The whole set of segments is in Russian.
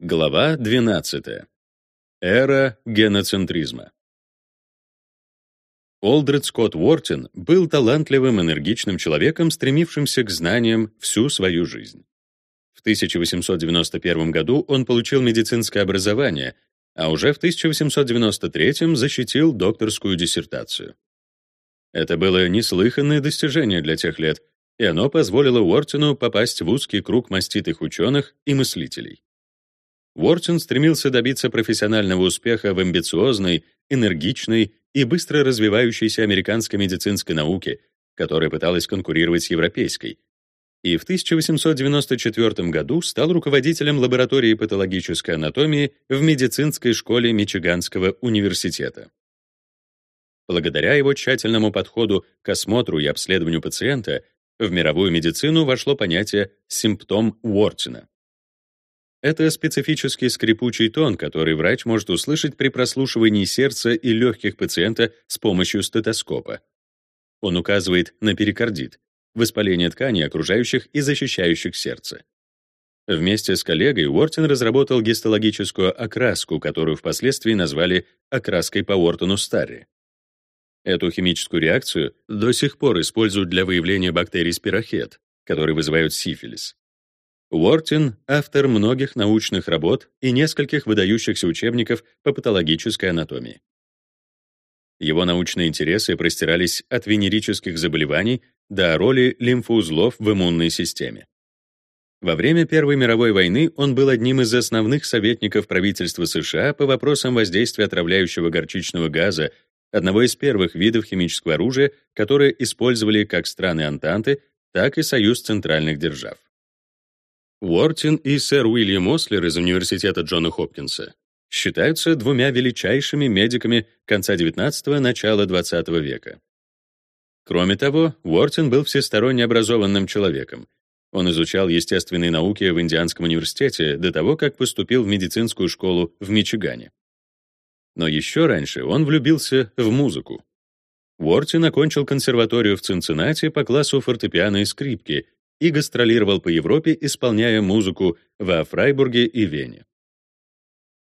Глава 12. Эра геноцентризма. Олдред Скотт Уортин был талантливым, энергичным человеком, стремившимся к знаниям всю свою жизнь. В 1891 году он получил медицинское образование, а уже в 1893 защитил докторскую диссертацию. Это было неслыханное достижение для тех лет, и оно позволило Уортину попасть в узкий круг маститых ученых и мыслителей. Уортон стремился добиться профессионального успеха в амбициозной, энергичной и быстро развивающейся американской медицинской науке, которая пыталась конкурировать с европейской. И в 1894 году стал руководителем лаборатории патологической анатомии в медицинской школе Мичиганского университета. Благодаря его тщательному подходу к осмотру и обследованию пациента в мировую медицину вошло понятие «симптом Уортина». Это специфический скрипучий тон, который врач может услышать при прослушивании сердца и легких пациента с помощью стетоскопа. Он указывает на перикардит, воспаление тканей, окружающих и защищающих сердце. Вместе с коллегой Уортон разработал гистологическую окраску, которую впоследствии назвали окраской по Уортону Старри. Эту химическую реакцию до сих пор используют для выявления бактерий спирохет, которые вызывают сифилис. Уортин — автор многих научных работ и нескольких выдающихся учебников по патологической анатомии. Его научные интересы простирались от венерических заболеваний до роли лимфоузлов в иммунной системе. Во время Первой мировой войны он был одним из основных советников правительства США по вопросам воздействия отравляющего горчичного газа, одного из первых видов химического оружия, которое использовали как страны Антанты, так и Союз центральных держав. Уортин и сэр Уильям Ослер из Университета Джона Хопкинса считаются двумя величайшими медиками конца XIX – начала XX века. Кроме того, Уортин был всесторонне образованным человеком. Он изучал естественные науки в Индианском университете до того, как поступил в медицинскую школу в Мичигане. Но еще раньше он влюбился в музыку. Уортин окончил консерваторию в Цинциннати по классу фортепиано и скрипки и гастролировал по Европе, исполняя музыку во Фрайбурге и Вене.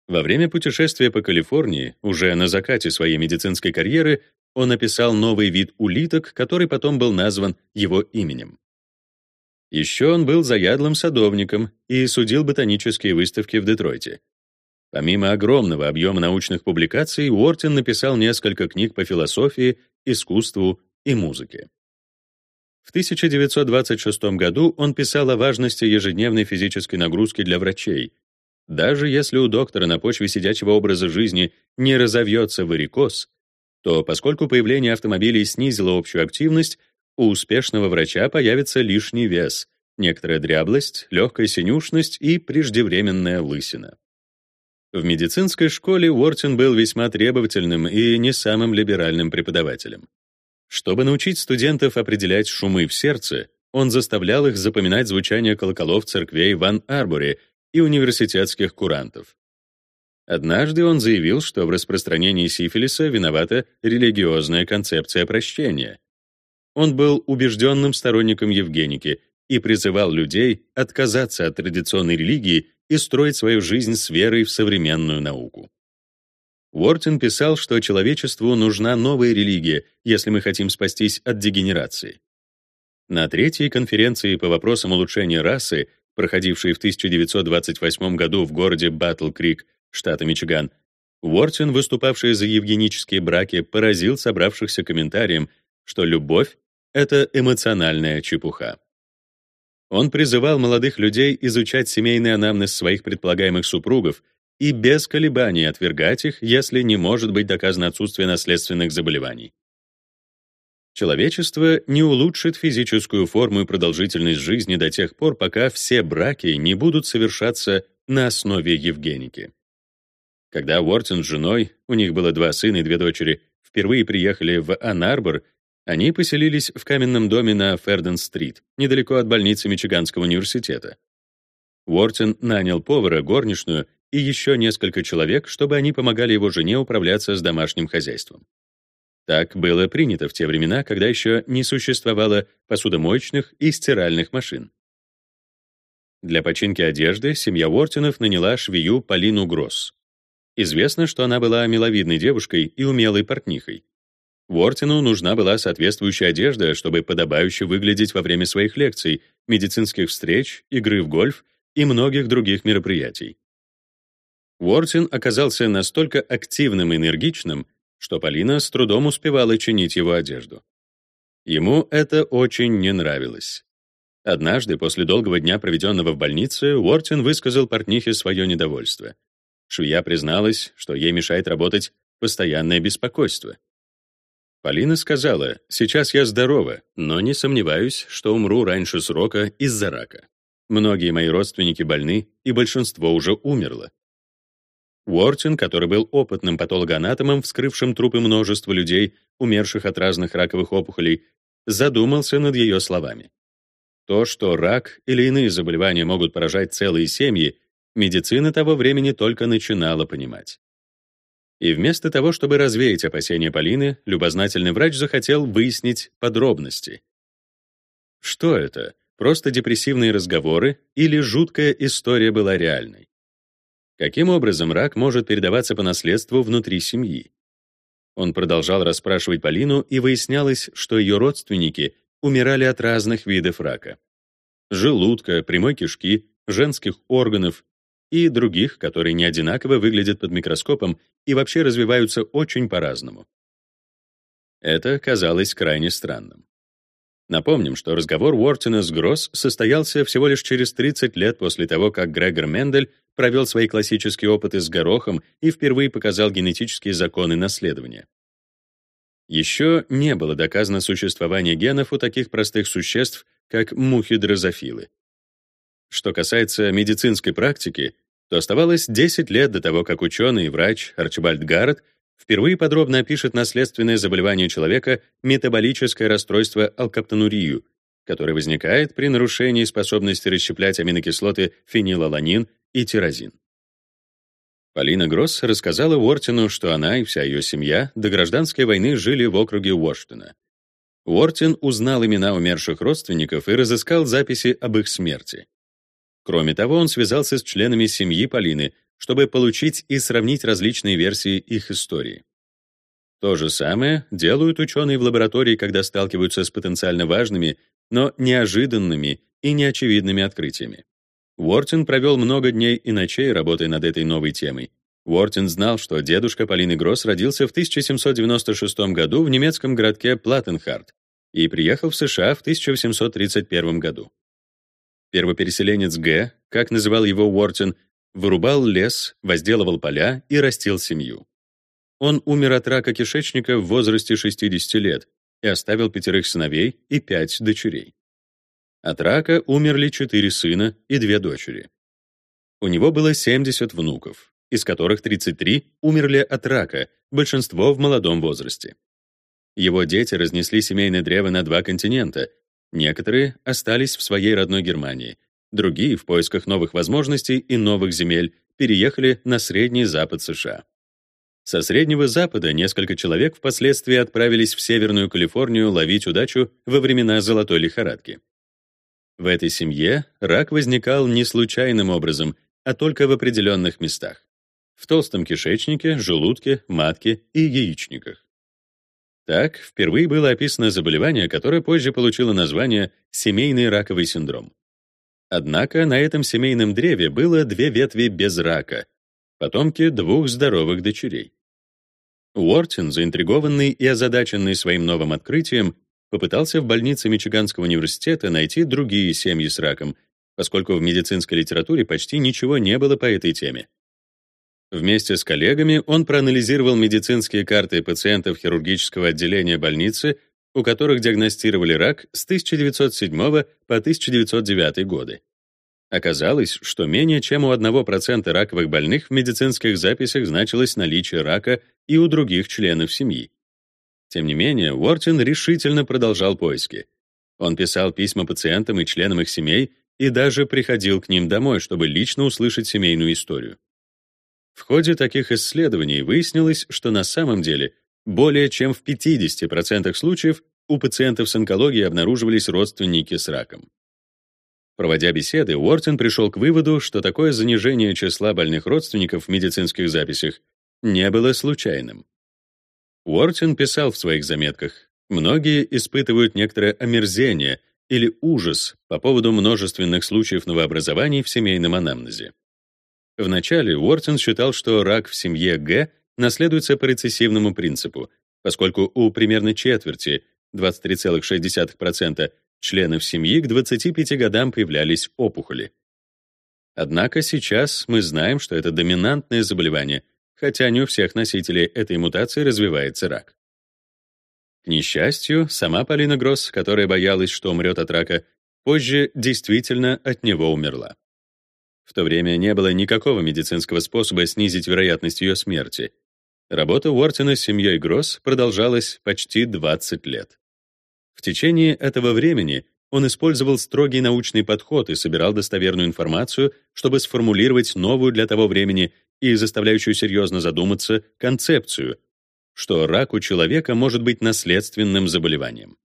Во время путешествия по Калифорнии, уже на закате своей медицинской карьеры, он описал новый вид улиток, который потом был назван его именем. Еще он был заядлым садовником и судил ботанические выставки в Детройте. Помимо огромного объема научных публикаций, Уортин написал несколько книг по философии, искусству и музыке. В 1926 году он писал о важности ежедневной физической нагрузки для врачей. Даже если у доктора на почве сидячего образа жизни не разовьется варикоз, то поскольку появление автомобилей снизило общую активность, у успешного врача появится лишний вес, некоторая дряблость, легкая синюшность и преждевременная лысина. В медицинской школе Уортин был весьма требовательным и не самым либеральным преподавателем. Чтобы научить студентов определять шумы в сердце, он заставлял их запоминать звучание колоколов церквей в Ан-Арборе и университетских курантов. Однажды он заявил, что в распространении сифилиса виновата религиозная концепция прощения. Он был убежденным сторонником Евгеники и призывал людей отказаться от традиционной религии и строить свою жизнь с верой в современную науку. Уортин писал, что человечеству нужна новая религия, если мы хотим спастись от дегенерации. На третьей конференции по вопросам улучшения расы, проходившей в 1928 году в городе Батл-Крик, штата Мичиган, Уортин, выступавший за евгенические браки, поразил собравшихся комментарием, что любовь — это эмоциональная чепуха. Он призывал молодых людей изучать семейный анамнез своих предполагаемых супругов — и без колебаний отвергать их, если не может быть доказано отсутствие наследственных заболеваний. Человечество не улучшит физическую форму и продолжительность жизни до тех пор, пока все браки не будут совершаться на основе Евгеники. Когда Уортон с женой, у них было два сына и две дочери, впервые приехали в Ан-Арбор, они поселились в каменном доме на Ферден-стрит, недалеко от больницы Мичиганского университета. Уортон нанял повара, горничную и еще несколько человек, чтобы они помогали его жене управляться с домашним хозяйством. Так было принято в те времена, когда еще не существовало посудомоечных и стиральных машин. Для починки одежды семья Уортинов наняла швею Полину Гросс. Известно, что она была миловидной девушкой и умелой портнихой. Уортину нужна была соответствующая одежда, чтобы подобающе выглядеть во время своих лекций, медицинских встреч, игры в гольф и многих других мероприятий. Уортин оказался настолько активным и энергичным, что Полина с трудом успевала чинить его одежду. Ему это очень не нравилось. Однажды, после долгого дня, проведенного в больнице, Уортин высказал портнихе свое недовольство. Швея призналась, что ей мешает работать постоянное беспокойство. Полина сказала, «Сейчас я здорова, но не сомневаюсь, что умру раньше срока из-за рака. Многие мои родственники больны, и большинство уже умерло. Уортин, который был опытным патологоанатомом, вскрывшим трупы множества людей, умерших от разных раковых опухолей, задумался над ее словами. То, что рак или иные заболевания могут поражать целые семьи, медицина того времени только начинала понимать. И вместо того, чтобы развеять опасения Полины, любознательный врач захотел выяснить подробности. Что это? Просто депрессивные разговоры или жуткая история была реальной? Каким образом рак может передаваться по наследству внутри семьи? Он продолжал расспрашивать Полину, и выяснялось, что ее родственники умирали от разных видов рака. Желудка, прямой кишки, женских органов и других, которые не одинаково выглядят под микроскопом и вообще развиваются очень по-разному. Это казалось крайне странным. Напомним, что разговор Уортона с Гросс состоялся всего лишь через 30 лет после того, как Грегор Мендель провел свои классические опыты с горохом и впервые показал генетические законы наследования. Еще не было доказано существование генов у таких простых существ, как мухи-дрозофилы. Что касается медицинской практики, то оставалось 10 лет до того, как ученый и врач Арчибальд Гаррет впервые подробно опишет наследственное заболевание человека метаболическое расстройство алкаптонурию, которое возникает при нарушении способности расщеплять аминокислоты фенилаланин и тирозин. Полина Гросс рассказала Уортину, что она и вся ее семья до гражданской войны жили в округе Уоштона. Уортин узнал имена умерших родственников и разыскал записи об их смерти. Кроме того, он связался с членами семьи Полины, чтобы получить и сравнить различные версии их истории. То же самое делают ученые в лаборатории, когда сталкиваются с потенциально важными, но неожиданными и неочевидными открытиями. Уортин провел много дней и ночей, работая над этой новой темой. Уортин знал, что дедушка Полины Гросс родился в 1796 году в немецком городке Платтенхарт и приехал в США в 1831 году. Первопереселенец Г, как называл его Уортин, вырубал лес, возделывал поля и растил семью. Он умер от рака кишечника в возрасте 60 лет и оставил пятерых сыновей и пять дочерей. От рака умерли четыре сына и две дочери. У него было 70 внуков, из которых 33 умерли от рака, большинство в молодом возрасте. Его дети разнесли семейное древо на два континента. Некоторые остались в своей родной Германии, Другие в поисках новых возможностей и новых земель переехали на Средний Запад США. Со Среднего Запада несколько человек впоследствии отправились в Северную Калифорнию ловить удачу во времена золотой лихорадки. В этой семье рак возникал не случайным образом, а только в определенных местах. В толстом кишечнике, желудке, матке и яичниках. Так, впервые было описано заболевание, которое позже получило название семейный раковый синдром. Однако на этом семейном древе было две ветви без рака, потомки двух здоровых дочерей. Уортин, заинтригованный и озадаченный своим новым открытием, попытался в больнице Мичиганского университета найти другие семьи с раком, поскольку в медицинской литературе почти ничего не было по этой теме. Вместе с коллегами он проанализировал медицинские карты пациентов хирургического отделения больницы у которых диагностировали рак с 1907 по 1909 годы. Оказалось, что менее чем у 1% раковых больных в медицинских записях значилось наличие рака и у других членов семьи. Тем не менее, Уортин решительно продолжал поиски. Он писал письма пациентам и членам их семей и даже приходил к ним домой, чтобы лично услышать семейную историю. В ходе таких исследований выяснилось, что на самом деле более чем в 50% случаев у пациентов с онкологией обнаруживались родственники с раком. Проводя беседы, Уортон пришел к выводу, что такое занижение числа больных родственников в медицинских записях не было случайным. Уортон писал в своих заметках, многие испытывают некоторое омерзение или ужас по поводу множественных случаев новообразований в семейном анамнезе. Вначале Уортон считал, что рак в семье Г наследуется по рецессивному принципу, поскольку у примерно четверти, 23,6%, членов семьи к 25 годам появлялись опухоли. Однако сейчас мы знаем, что это доминантное заболевание, хотя не у всех носителей этой мутации развивается рак. К несчастью, сама Полина Гросс, которая боялась, что умрет от рака, позже действительно от него умерла. В то время не было никакого медицинского способа снизить вероятность ее смерти. Работа Уортина с семьей Гросс продолжалась почти 20 лет. В течение этого времени он использовал строгий научный подход и собирал достоверную информацию, чтобы сформулировать новую для того времени и заставляющую серьезно задуматься концепцию, что рак у человека может быть наследственным заболеванием.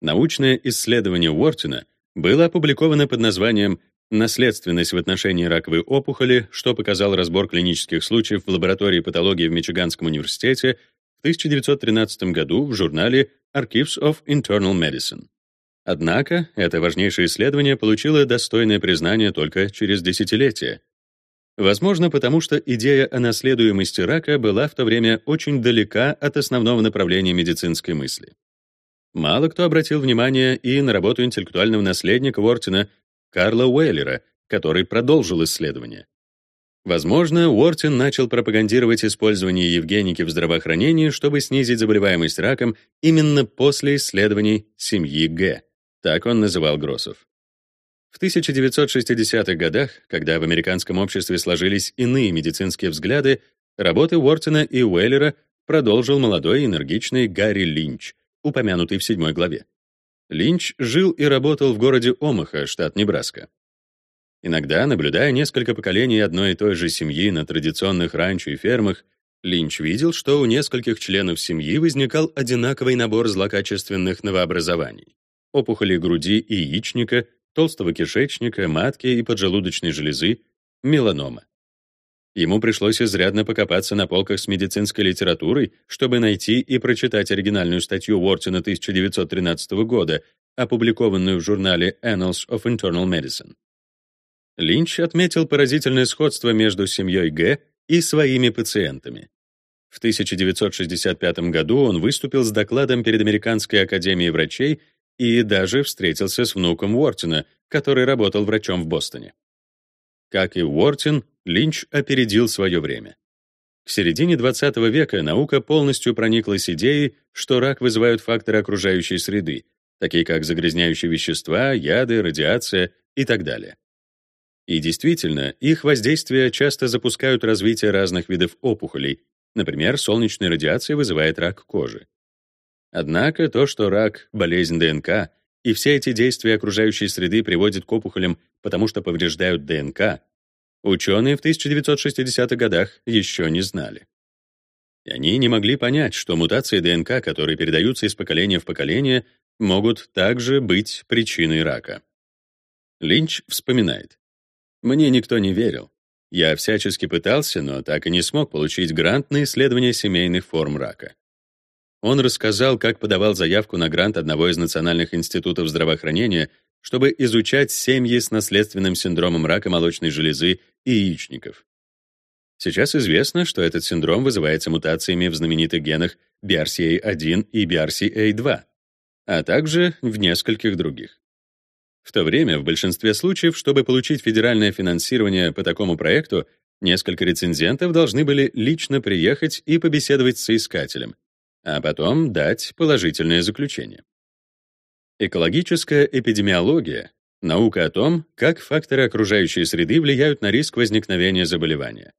Научное исследование Уортина было опубликовано под названием «Наследственность в отношении раковой опухоли», что показал разбор клинических случаев в лаборатории патологии в Мичиганском университете в 1913 году в журнале Archives of Internal Medicine. Однако это важнейшее исследование получило достойное признание только через десятилетия. Возможно, потому что идея о наследуемости рака была в то время очень далека от основного направления медицинской мысли. Мало кто обратил внимание и на работу интеллектуального наследника Уортина Карла Уэллера, который продолжил исследование. Возможно, Уортин начал пропагандировать использование евгеники в здравоохранении, чтобы снизить заболеваемость раком именно после исследований семьи Г. Так он называл Гроссов. В 1960-х годах, когда в американском обществе сложились иные медицинские взгляды, работы Уортина и Уэллера продолжил молодой энергичный Гарри Линч, упомянутый в седьмой главе. Линч жил и работал в городе Омаха, штат Небраска. Иногда, наблюдая несколько поколений одной и той же семьи на традиционных ранчо и фермах, Линч видел, что у нескольких членов семьи возникал одинаковый набор злокачественных новообразований. Опухоли груди и яичника, толстого кишечника, матки и поджелудочной железы, меланома. Ему пришлось изрядно покопаться на полках с медицинской литературой, чтобы найти и прочитать оригинальную статью Уортона 1913 года, опубликованную в журнале Annals of Internal Medicine. Линч отметил поразительное сходство между семьей Г и своими пациентами. В 1965 году он выступил с докладом перед Американской академией врачей и даже встретился с внуком Уортина, который работал врачом в Бостоне. Как и Уортин, Линч опередил свое время. К середине XX века наука полностью прониклась идеей, что рак вызывают факторы окружающей среды, такие как загрязняющие вещества, яды, радиация и так далее. И действительно, их воздействия часто запускают развитие разных видов опухолей. Например, солнечная радиация вызывает рак кожи. Однако то, что рак — болезнь ДНК, и все эти действия окружающей среды приводят к опухолям, потому что повреждают ДНК, ученые в 1960-х годах еще не знали. И они не могли понять, что мутации ДНК, которые передаются из поколения в поколение, могут также быть причиной рака. Линч вспоминает. Мне никто не верил. Я всячески пытался, но так и не смог получить грант на исследование семейных форм рака. Он рассказал, как подавал заявку на грант одного из национальных институтов здравоохранения, чтобы изучать семьи с наследственным синдромом рака молочной железы и яичников. Сейчас известно, что этот синдром вызывается мутациями в знаменитых генах BRCA1 и BRCA2, а также в нескольких других. В то время, в большинстве случаев, чтобы получить федеральное финансирование по такому проекту, несколько рецензентов должны были лично приехать и побеседовать с соискателем, а потом дать положительное заключение. Экологическая эпидемиология — наука о том, как факторы окружающей среды влияют на риск возникновения заболевания.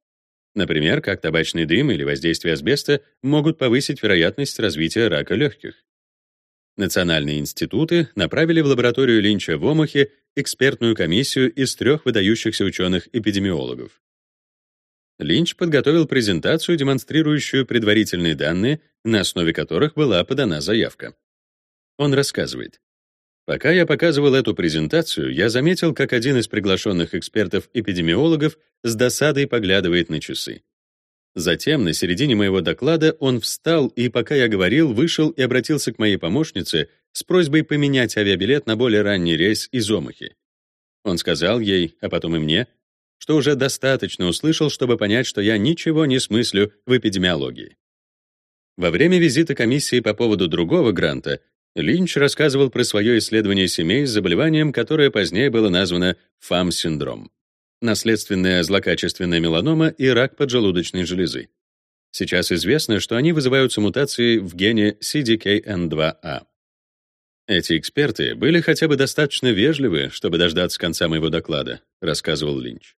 Например, как табачный дым или воздействие асбеста могут повысить вероятность развития рака легких. Национальные институты направили в лабораторию Линча в Омахе экспертную комиссию из трех выдающихся ученых-эпидемиологов. Линч подготовил презентацию, демонстрирующую предварительные данные, на основе которых была подана заявка. Он рассказывает. Пока я показывал эту презентацию, я заметил, как один из приглашенных экспертов-эпидемиологов с досадой поглядывает на часы. Затем, на середине моего доклада, он встал и, пока я говорил, вышел и обратился к моей помощнице с просьбой поменять авиабилет на более ранний рейс из Омахи. Он сказал ей, а потом и мне, что уже достаточно услышал, чтобы понять, что я ничего не смыслю в эпидемиологии. Во время визита комиссии по поводу другого гранта Линч рассказывал про свое исследование семей с заболеванием, которое позднее было названо ФАМ-синдром — наследственная злокачественная меланома и рак поджелудочной железы. Сейчас известно, что они вызываются мутацией в гене CDKN2A. Эти эксперты были хотя бы достаточно вежливы, чтобы дождаться конца моего доклада, рассказывал Линч.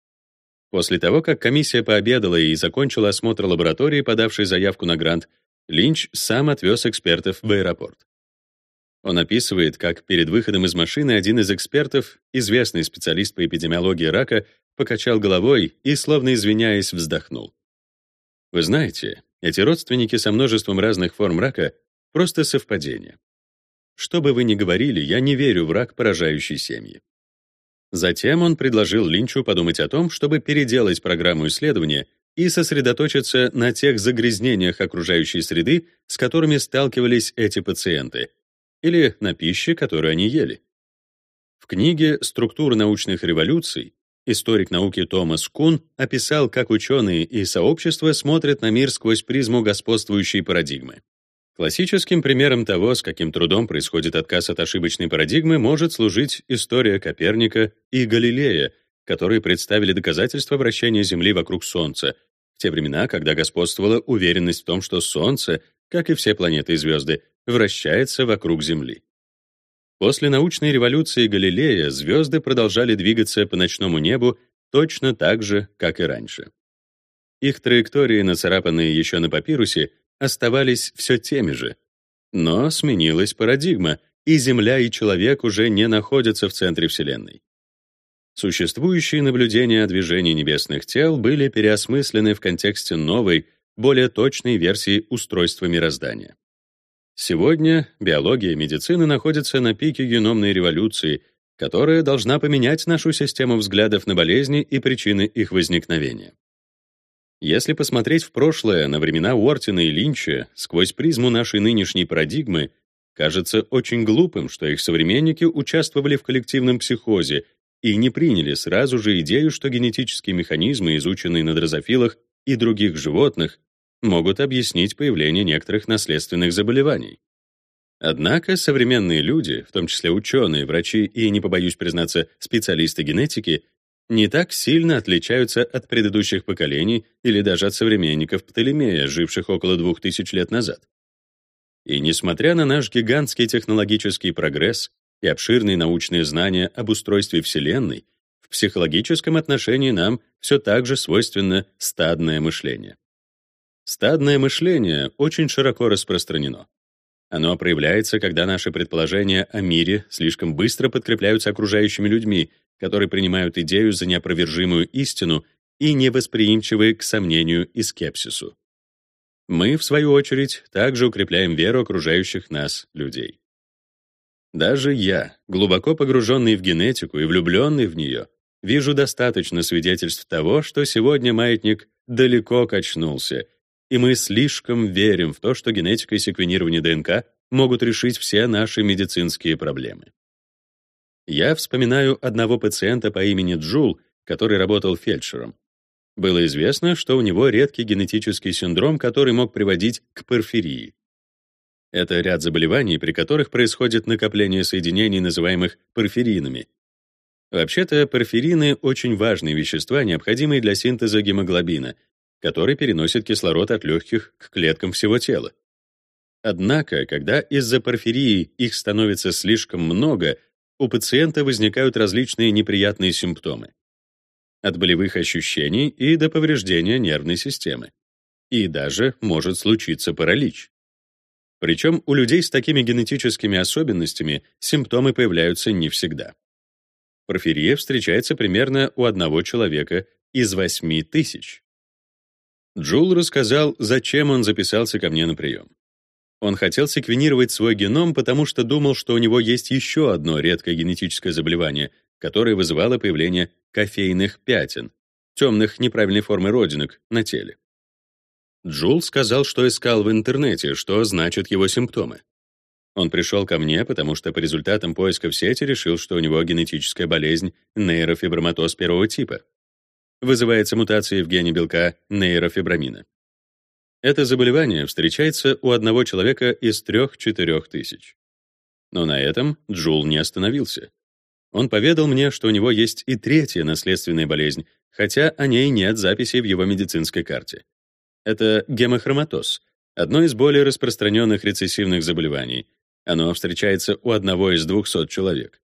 После того, как комиссия пообедала и закончила осмотр лаборатории, подавшей заявку на грант, Линч сам отвез экспертов в аэропорт. Он описывает, как перед выходом из машины один из экспертов, известный специалист по эпидемиологии рака, покачал головой и, словно извиняясь, вздохнул. Вы знаете, эти родственники со множеством разных форм рака — просто совпадение. Что бы вы ни говорили, я не верю в рак, поражающий семьи. Затем он предложил Линчу подумать о том, чтобы переделать программу исследования и сосредоточиться на тех загрязнениях окружающей среды, с которыми сталкивались эти пациенты, или на пище, которую они ели. В книге «Структура научных революций» историк науки Томас Кун описал, как ученые и сообщество смотрят на мир сквозь призму господствующей парадигмы. Классическим примером того, с каким трудом происходит отказ от ошибочной парадигмы, может служить история Коперника и Галилея, которые представили доказательства вращения Земли вокруг Солнца, в те времена, когда господствовала уверенность в том, что Солнце, как и все планеты и звезды, вращается вокруг Земли. После научной революции Галилея звезды продолжали двигаться по ночному небу точно так же, как и раньше. Их траектории, нацарапанные еще на папирусе, оставались все теми же. Но сменилась парадигма, и Земля и человек уже не находятся в центре Вселенной. Существующие наблюдения о движении небесных тел были переосмыслены в контексте новой, более точной версии устройства мироздания. Сегодня биология и медицина находятся на пике геномной революции, которая должна поменять нашу систему взглядов на болезни и причины их возникновения. Если посмотреть в прошлое, на времена Уортина и Линча, сквозь призму нашей нынешней парадигмы, кажется очень глупым, что их современники участвовали в коллективном психозе и не приняли сразу же идею, что генетические механизмы, изученные на дрозофилах и других животных, могут объяснить появление некоторых наследственных заболеваний. Однако современные люди, в том числе ученые, врачи и, не побоюсь признаться, специалисты генетики, не так сильно отличаются от предыдущих поколений или даже от современников Птолемея, живших около двух тысяч лет назад. И несмотря на наш гигантский технологический прогресс и обширные научные знания об устройстве Вселенной, в психологическом отношении нам все так же свойственно стадное мышление. Стадное мышление очень широко распространено. Оно проявляется, когда наши предположения о мире слишком быстро подкрепляются окружающими людьми, которые принимают идею за неопровержимую истину и невосприимчивы к сомнению и скепсису. Мы, в свою очередь, также укрепляем веру окружающих нас людей. Даже я, глубоко погруженный в генетику и влюбленный в нее, вижу достаточно свидетельств того, что сегодня маятник далеко качнулся и мы слишком верим в то, что генетика и секвенирование ДНК могут решить все наши медицинские проблемы. Я вспоминаю одного пациента по имени Джул, который работал фельдшером. Было известно, что у него редкий генетический синдром, который мог приводить к порфирии. Это ряд заболеваний, при которых происходит накопление соединений, называемых порфиринами. Вообще-то порфирины — очень важные вещества, необходимые для синтеза гемоглобина, который переносит кислород от легких к клеткам всего тела. Однако, когда из-за порфирии их становится слишком много, у пациента возникают различные неприятные симптомы. От болевых ощущений и до повреждения нервной системы. И даже может случиться паралич. Причем у людей с такими генетическими особенностями симптомы появляются не всегда. Порфирия встречается примерно у одного человека из 8 тысяч. Джул рассказал, зачем он записался ко мне на прием. Он хотел секвенировать свой геном, потому что думал, что у него есть еще одно редкое генетическое заболевание, которое вызывало появление кофейных пятен, темных неправильной формы родинок на теле. Джул сказал, что искал в интернете, что значат его симптомы. Он пришел ко мне, потому что по результатам поиска в сети решил, что у него генетическая болезнь нейрофиброматоз первого типа. Вызывается мутацией в гене белка нейрофибрамина. Это заболевание встречается у одного человека из 3-4 тысяч. Но на этом Джул не остановился. Он поведал мне, что у него есть и третья наследственная болезнь, хотя о ней нет записи в его медицинской карте. Это гемохроматоз, одно из более распространенных рецессивных заболеваний. Оно встречается у одного из 200 человек.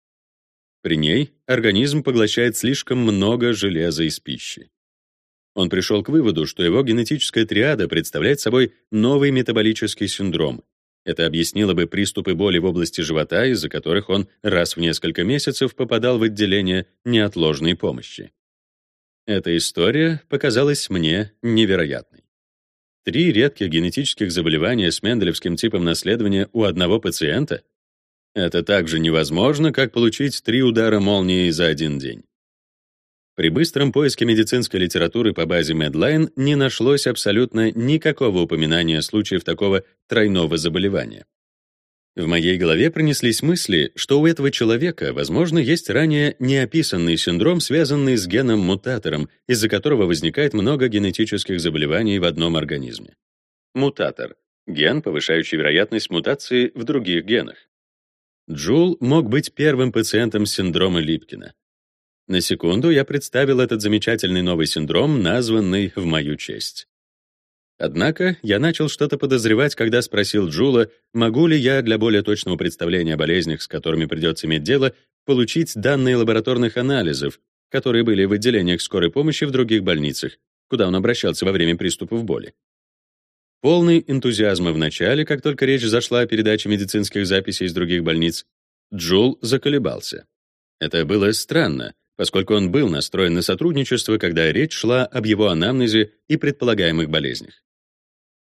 При ней организм поглощает слишком много железа из пищи. Он пришел к выводу, что его генетическая триада представляет собой новый метаболический синдром. Это объяснило бы приступы боли в области живота, из-за которых он раз в несколько месяцев попадал в отделение неотложной помощи. Эта история показалась мне невероятной. Три редких генетических заболевания с менделевским типом наследования у одного пациента — это так же невозможно, как получить три удара молнии за один день. При быстром поиске медицинской литературы по базе Medline не нашлось абсолютно никакого упоминания случаев такого тройного заболевания. В моей голове пронеслись мысли, что у этого человека, возможно, есть ранее неописанный синдром, связанный с геном-мутатором, из-за которого возникает много генетических заболеваний в одном организме. Мутатор — ген, повышающий вероятность мутации в других генах. Джул мог быть первым пациентом синдрома Липкина. На секунду я представил этот замечательный новый синдром, названный в мою честь. Однако я начал что-то подозревать, когда спросил Джула, могу ли я для более точного представления о болезнях, с которыми придется иметь дело, получить данные лабораторных анализов, которые были в отделениях скорой помощи в других больницах, куда он обращался во время приступов боли. Полный энтузиазма в начале, как только речь зашла о передаче медицинских записей из других больниц, Джул заколебался. Это было странно, поскольку он был настроен на сотрудничество, когда речь шла об его анамнезе и предполагаемых болезнях.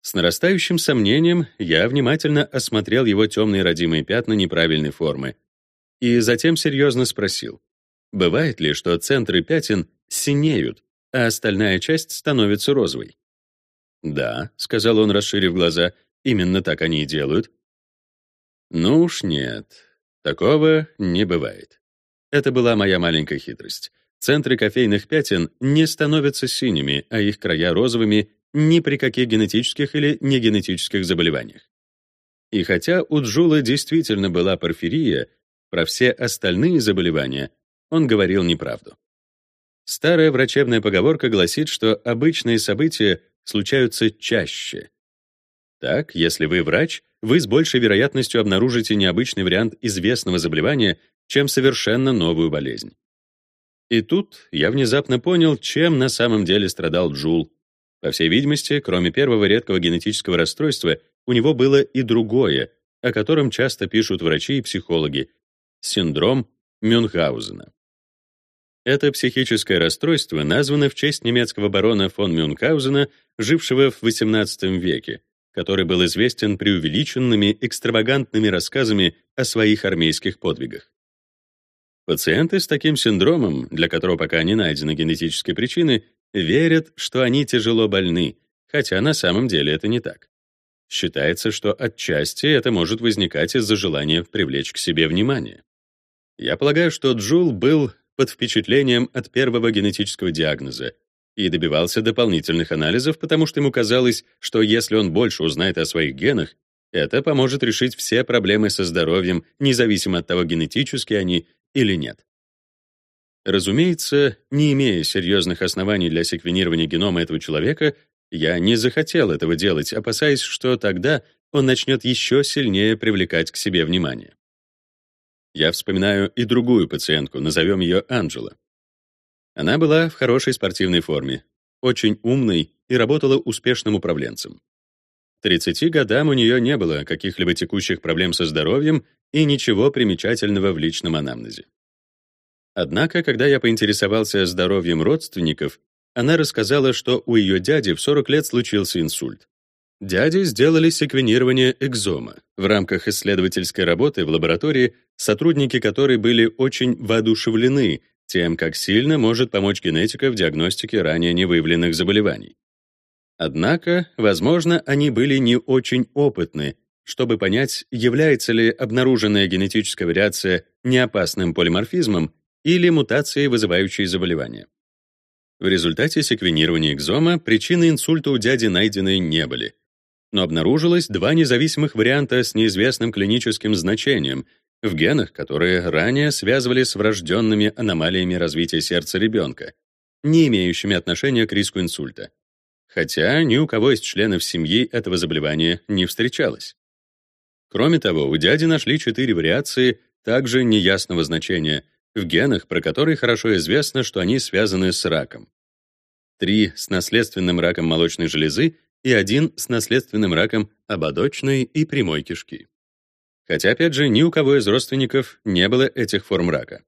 С нарастающим сомнением я внимательно осмотрел его темные родимые пятна неправильной формы и затем серьезно спросил, бывает ли, что центры пятен синеют, а остальная часть становится розовой? «Да», — сказал он, расширив глаза, — «именно так они и делают». «Ну уж нет, такого не бывает». Это была моя маленькая хитрость. Центры кофейных пятен не становятся синими, а их края розовыми ни при каких генетических или негенетических заболеваниях. И хотя у Джула действительно была порфирия, про все остальные заболевания он говорил неправду. Старая врачебная поговорка гласит, что обычные события случаются чаще. Так, если вы врач, вы с большей вероятностью обнаружите необычный вариант известного заболевания, чем совершенно новую болезнь. И тут я внезапно понял, чем на самом деле страдал Джул. По всей видимости, кроме первого редкого генетического расстройства, у него было и другое, о котором часто пишут врачи и психологи — синдром Мюнхгаузена. Это психическое расстройство названо в честь немецкого барона фон Мюнхгаузена, жившего в XVIII веке, который был известен преувеличенными, экстравагантными рассказами о своих армейских подвигах. Пациенты с таким синдромом, для которого пока не найдены генетические причины, верят, что они тяжело больны, хотя на самом деле это не так. Считается, что отчасти это может возникать из-за желания привлечь к себе внимание. Я полагаю, что Джул был под впечатлением от первого генетического диагноза и добивался дополнительных анализов, потому что ему казалось, что если он больше узнает о своих генах, это поможет решить все проблемы со здоровьем, независимо от того, генетические они или нет. Разумеется, не имея серьезных оснований для секвенирования генома этого человека, я не захотел этого делать, опасаясь, что тогда он начнет еще сильнее привлекать к себе внимание. Я вспоминаю и другую пациентку, назовем ее Анджела. Она была в хорошей спортивной форме, очень умной и работала успешным управленцем. К 30 годам у нее не было каких-либо текущих проблем со здоровьем и ничего примечательного в личном анамнезе. Однако, когда я поинтересовался здоровьем родственников, она рассказала, что у ее дяди в 40 лет случился инсульт. дяде сделали секвенирование экзома. В рамках исследовательской работы в лаборатории сотрудники которой были очень воодушевлены тем, как сильно может помочь генетика в диагностике ранее невыявленных заболеваний. Однако, возможно, они были не очень опытны, чтобы понять, является ли обнаруженная генетическая вариация неопасным полиморфизмом или мутацией, вызывающей заболевание. В результате секвенирования экзома причины инсульта у дяди найдены не были, но обнаружилось два независимых варианта с неизвестным клиническим значением в генах, которые ранее связывали с врожденными аномалиями развития сердца ребенка, не имеющими отношения к риску инсульта. Хотя ни у кого из членов семьи этого заболевания не встречалось. Кроме того, у дяди нашли четыре вариации также неясного значения в генах, про которые хорошо известно, что они связаны с раком. Три с наследственным раком молочной железы и один с наследственным раком ободочной и прямой кишки. Хотя, опять же, ни у кого из родственников не было этих форм рака.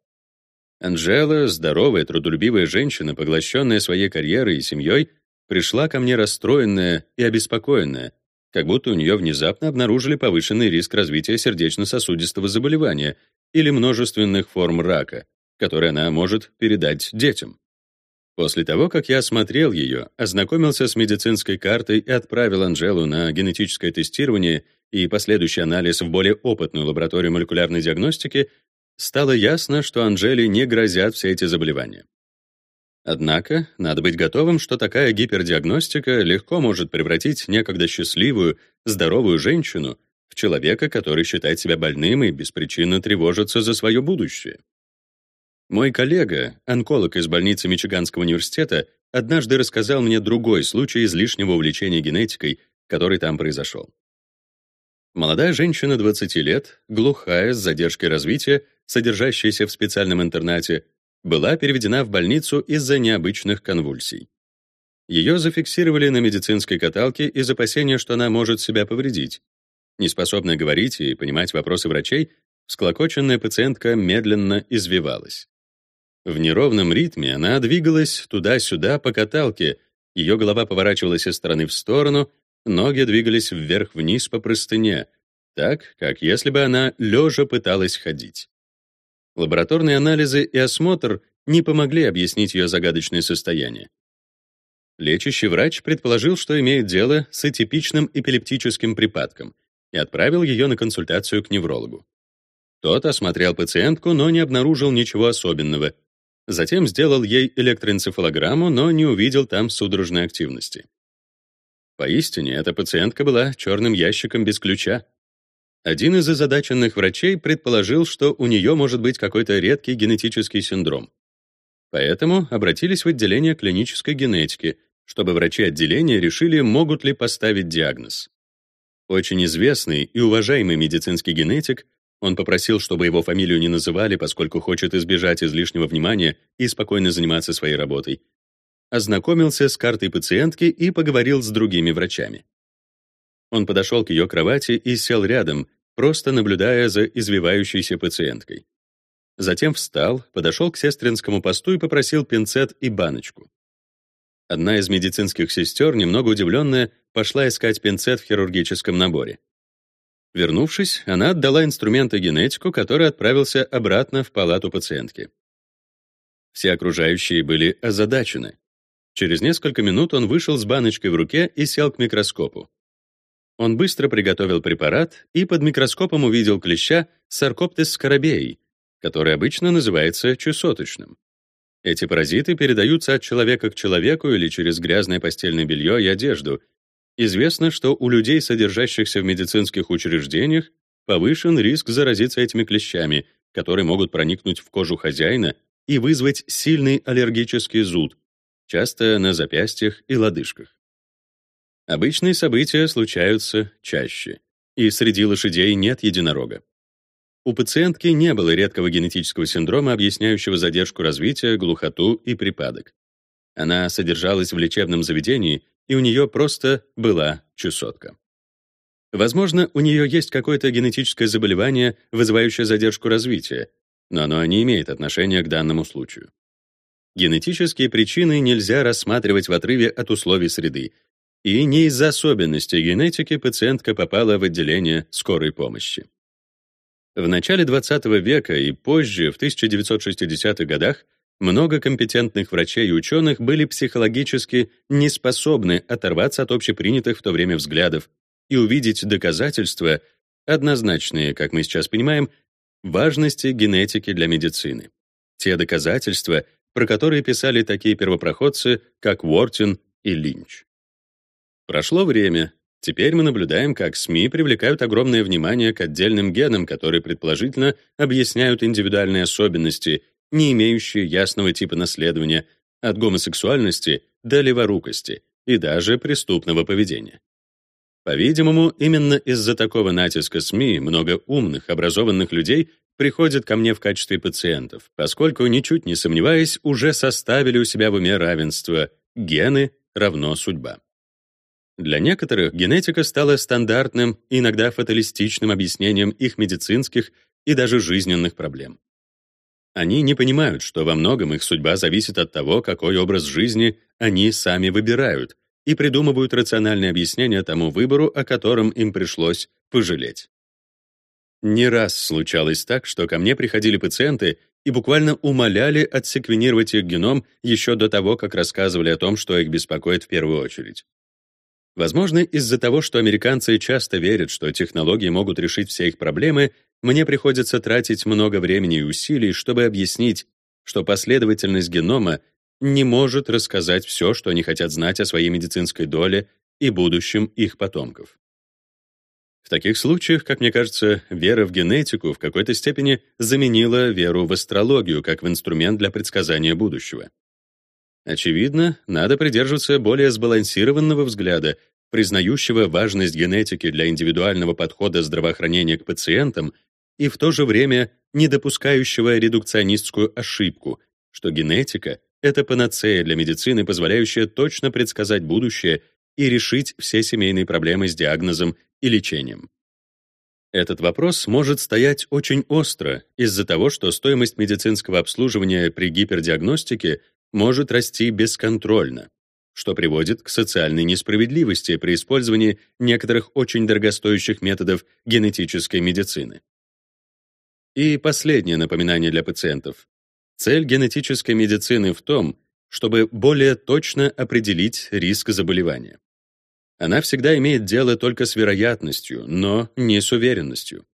Анжела, здоровая, трудолюбивая женщина, поглощенная своей карьерой и семьей, пришла ко мне расстроенная и обеспокоенная, как будто у нее внезапно обнаружили повышенный риск развития сердечно-сосудистого заболевания или множественных форм рака, которые она может передать детям. После того, как я осмотрел ее, ознакомился с медицинской картой и отправил Анжелу на генетическое тестирование и последующий анализ в более опытную лабораторию молекулярной диагностики, стало ясно, что Анжеле не грозят все эти заболевания. Однако, надо быть готовым, что такая гипердиагностика легко может превратить некогда счастливую, здоровую женщину в человека, который считает себя больным и беспричинно тревожится за свое будущее. Мой коллега, онколог из больницы Мичиганского университета, однажды рассказал мне другой случай излишнего увлечения генетикой, который там произошел. Молодая женщина 20 лет, глухая, с задержкой развития, содержащаяся в специальном интернате, была переведена в больницу из-за необычных конвульсий. Ее зафиксировали на медицинской каталке из опасения, что она может себя повредить. Неспособная говорить и понимать вопросы врачей, всклокоченная пациентка медленно извивалась. В неровном ритме она двигалась туда-сюда по каталке, ее голова поворачивалась из стороны в сторону, ноги двигались вверх-вниз по простыне, так, как если бы она лежа пыталась ходить. Лабораторные анализы и осмотр не помогли объяснить ее загадочное состояние. Лечащий врач предположил, что имеет дело с атипичным эпилептическим припадком и отправил ее на консультацию к неврологу. Тот осмотрел пациентку, но не обнаружил ничего особенного, Затем сделал ей электроэнцефалограмму, но не увидел там судорожной активности. Поистине, эта пациентка была черным ящиком без ключа. Один из озадаченных врачей предположил, что у нее может быть какой-то редкий генетический синдром. Поэтому обратились в отделение клинической генетики, чтобы врачи отделения решили, могут ли поставить диагноз. Очень известный и уважаемый медицинский генетик он попросил, чтобы его фамилию не называли, поскольку хочет избежать излишнего внимания и спокойно заниматься своей работой. Ознакомился с картой пациентки и поговорил с другими врачами. Он подошел к ее кровати и сел рядом, просто наблюдая за извивающейся пациенткой. Затем встал, подошел к сестринскому посту и попросил пинцет и баночку. Одна из медицинских сестер, немного удивленная, пошла искать пинцет в хирургическом наборе. Вернувшись, она отдала инструменты генетику, который отправился обратно в палату пациентки. Все окружающие были озадачены. Через несколько минут он вышел с баночкой в руке и сел к микроскопу. Он быстро приготовил препарат и под микроскопом увидел клеща Саркоптес скоробеи, который обычно называется чесоточным. Эти паразиты передаются от человека к человеку или через грязное постельное белье и одежду — Известно, что у людей, содержащихся в медицинских учреждениях, повышен риск заразиться этими клещами, которые могут проникнуть в кожу хозяина и вызвать сильный аллергический зуд, часто на запястьях и лодыжках. Обычные события случаются чаще, и среди лошадей нет единорога. У пациентки не было редкого генетического синдрома, объясняющего задержку развития, глухоту и припадок. Она содержалась в лечебном заведении и у нее просто была чесотка. Возможно, у нее есть какое-то генетическое заболевание, вызывающее задержку развития, но оно не имеет отношения к данному случаю. Генетические причины нельзя рассматривать в отрыве от условий среды, И не из-за особенностей генетики пациентка попала в отделение скорой помощи. В начале 20 века и позже, в 1960-х годах, много компетентных врачей и ученых были психологически не способны оторваться от общепринятых в то время взглядов и увидеть доказательства, однозначные, как мы сейчас понимаем, важности генетики для медицины. Те доказательства, про которые писали такие первопроходцы, как Уортин и Линч. Прошло время. Теперь мы наблюдаем, как СМИ привлекают огромное внимание к отдельным генам, которые предположительно объясняют индивидуальные особенности, не имеющие ясного типа наследования, от гомосексуальности до леворукости и даже преступного поведения. По-видимому, именно из-за такого натиска СМИ много умных, образованных людей приходят ко мне в качестве пациентов, поскольку, ничуть не сомневаясь, уже составили у себя в уме равенство «гены равно судьба». Для некоторых генетика стала стандартным, иногда фаталистичным объяснением их медицинских и даже жизненных проблем. Они не понимают, что во многом их судьба зависит от того, какой образ жизни они сами выбирают, и придумывают рациональные объяснения тому выбору, о котором им пришлось пожалеть. Не раз случалось так, что ко мне приходили пациенты и буквально умоляли отсеквенировать их геном еще до того, как рассказывали о том, что их беспокоит в первую очередь. Возможно, из-за того, что американцы часто верят, что технологии могут решить все их проблемы, мне приходится тратить много времени и усилий, чтобы объяснить, что последовательность генома не может рассказать все, что они хотят знать о своей медицинской доле и будущем их потомков. В таких случаях, как мне кажется, вера в генетику в какой-то степени заменила веру в астрологию как в инструмент для предсказания будущего. Очевидно, надо придерживаться более сбалансированного взгляда, признающего важность генетики для индивидуального подхода здравоохранения к пациентам и в то же время не допускающего редукционистскую ошибку, что генетика это панацея для медицины, позволяющая точно предсказать будущее и решить все семейные проблемы с диагнозом и лечением. Этот вопрос может стоять очень остро из-за того, что стоимость медицинского обслуживания при гипердиагностике может расти бесконтрольно, что приводит к социальной несправедливости при использовании некоторых очень дорогостоящих методов генетической медицины. И последнее напоминание для пациентов. Цель генетической медицины в том, чтобы более точно определить риск заболевания. Она всегда имеет дело только с вероятностью, но не с уверенностью.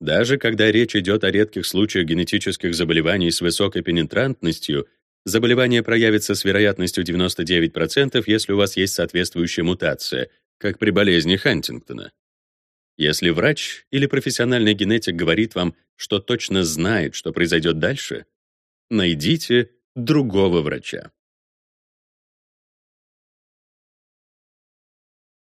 Даже когда речь идет о редких случаях генетических заболеваний с высокой пенетрантностью, заболевание проявится с вероятностью 99%, если у вас есть соответствующая мутация, как при болезни Хантингтона. Если врач или профессиональный генетик говорит вам, что точно знает, что произойдет дальше, найдите другого врача.